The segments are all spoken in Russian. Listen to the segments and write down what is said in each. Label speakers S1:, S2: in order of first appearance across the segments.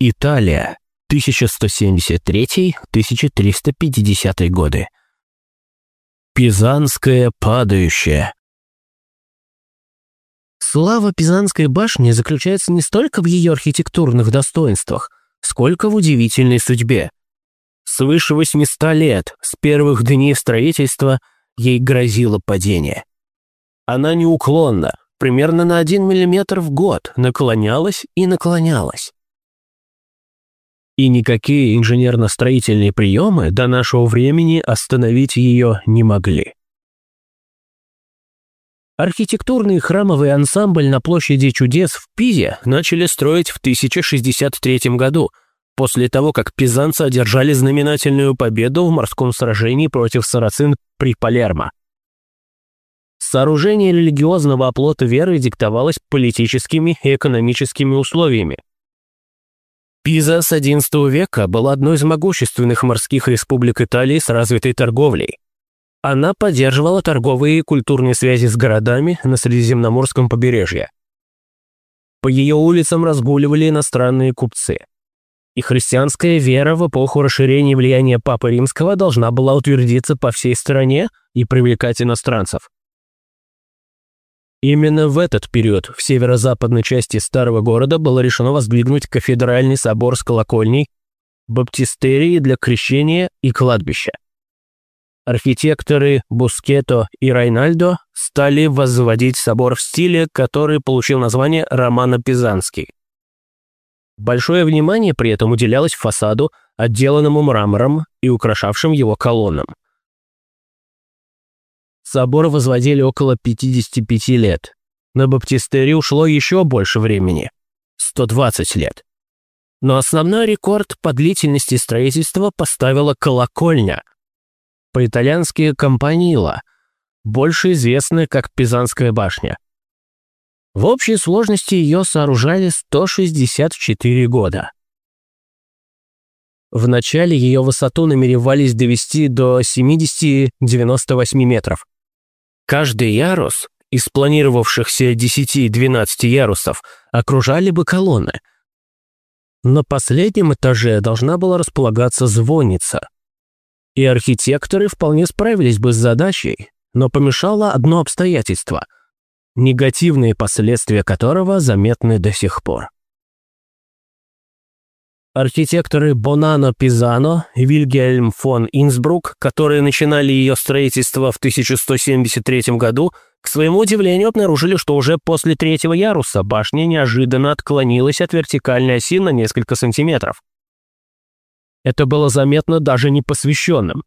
S1: Италия, 1173-1350 годы. Пизанская падающая.
S2: Слава Пизанской башни заключается не столько в ее архитектурных достоинствах, сколько в удивительной судьбе. Свыше 800 лет, с первых дней строительства, ей грозило падение. Она неуклонно, примерно на 1 мм в год, наклонялась и наклонялась. И никакие инженерно-строительные приемы до нашего времени остановить ее не могли. Архитектурный храмовый ансамбль на площади чудес в Пизе начали строить в 1063 году, после того, как пизанцы одержали знаменательную победу в морском сражении против сарацин при Палермо. Сооружение религиозного оплота веры диктовалось политическими и экономическими условиями. Пиза с XI века была одной из могущественных морских республик Италии с развитой торговлей. Она поддерживала торговые и культурные связи с городами на Средиземноморском побережье. По ее улицам разгуливали иностранные купцы. И христианская вера в эпоху расширения влияния Папы Римского должна была утвердиться по всей стране и привлекать иностранцев. Именно в этот период в северо-западной части старого города было решено воздвигнуть кафедральный собор с колокольней, баптистерии для крещения и кладбища архитекторы Бускето и Райнальдо стали возводить собор в стиле, который получил название Романо-Пизанский. Большое внимание при этом уделялось фасаду, отделанному мрамором и украшавшим его колоннам. Собор возводили около 55 лет. На баптистерии ушло еще больше времени – 120 лет. Но основной рекорд по длительности строительства поставила колокольня – по-итальянски «Компанила», больше известная как Пизанская башня. В общей сложности ее сооружали 164 года. В начале ее высоту намеревались довести до 70-98 метров. Каждый ярус из планировавшихся 10-12 ярусов окружали бы колонны. На последнем этаже должна была располагаться звонница – и архитекторы вполне справились бы с задачей, но помешало одно обстоятельство, негативные последствия которого заметны до сих пор. Архитекторы Бонано Пизано и Вильгельм фон Инсбрук, которые начинали ее строительство в 1173 году, к своему удивлению обнаружили, что уже после третьего яруса башня неожиданно отклонилась от вертикальной оси на несколько сантиметров. Это было заметно даже непосвященным.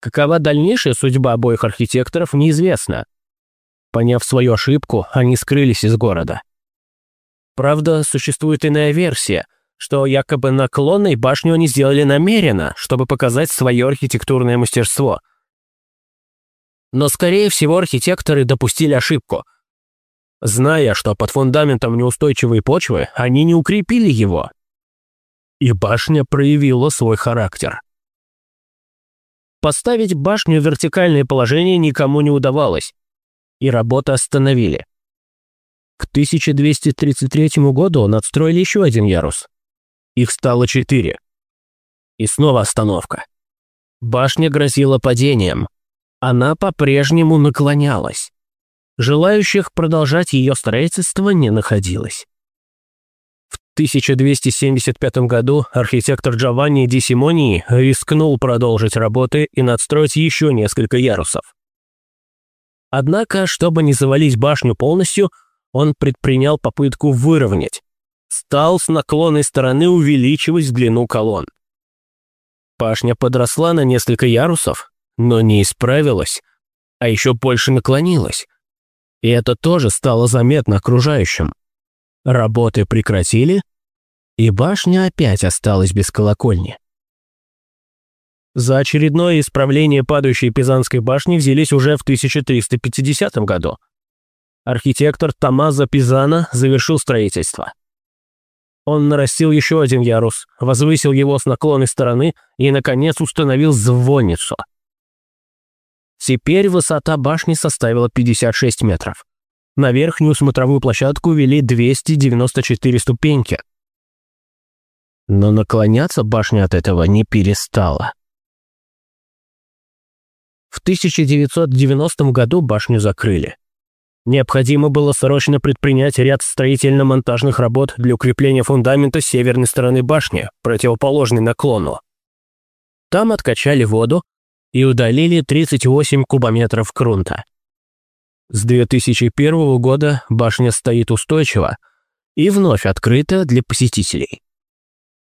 S2: Какова дальнейшая судьба обоих архитекторов, неизвестно. Поняв свою ошибку, они скрылись из города. Правда, существует иная версия, что якобы наклонной башню они сделали намеренно, чтобы показать свое архитектурное мастерство. Но, скорее всего, архитекторы допустили ошибку. Зная, что под фундаментом неустойчивой почвы, они не укрепили его, и башня проявила свой характер. Поставить башню в вертикальное положение никому не удавалось, и работы остановили. К 1233 году надстроили еще один ярус. Их стало четыре. И снова остановка. Башня грозила падением. Она по-прежнему наклонялась. Желающих продолжать ее строительство не находилось. 1275 году архитектор Джованни Ди Симони рискнул продолжить работы и надстроить еще несколько ярусов. Однако, чтобы не завалить башню полностью, он предпринял попытку выровнять. Стал с наклонной стороны увеличивать длину колонн. Башня подросла на несколько ярусов, но не исправилась, а еще больше наклонилась. И это тоже стало заметно окружающим. Работы прекратили, и башня опять осталась без колокольни. За очередное исправление падающей Пизанской башни взялись уже в 1350 году. Архитектор Томазо Пизана завершил строительство. Он нарастил еще один ярус, возвысил его с наклонной стороны и, наконец, установил звонницу. Теперь высота башни составила 56 метров. На верхнюю смотровую площадку вели 294 ступеньки. Но наклоняться башня от этого не перестала. В 1990 году башню закрыли. Необходимо было срочно предпринять ряд строительно-монтажных работ для укрепления фундамента северной стороны башни, противоположной наклону. Там откачали воду и удалили 38 кубометров грунта. С 2001 года башня стоит устойчиво и вновь открыта для посетителей.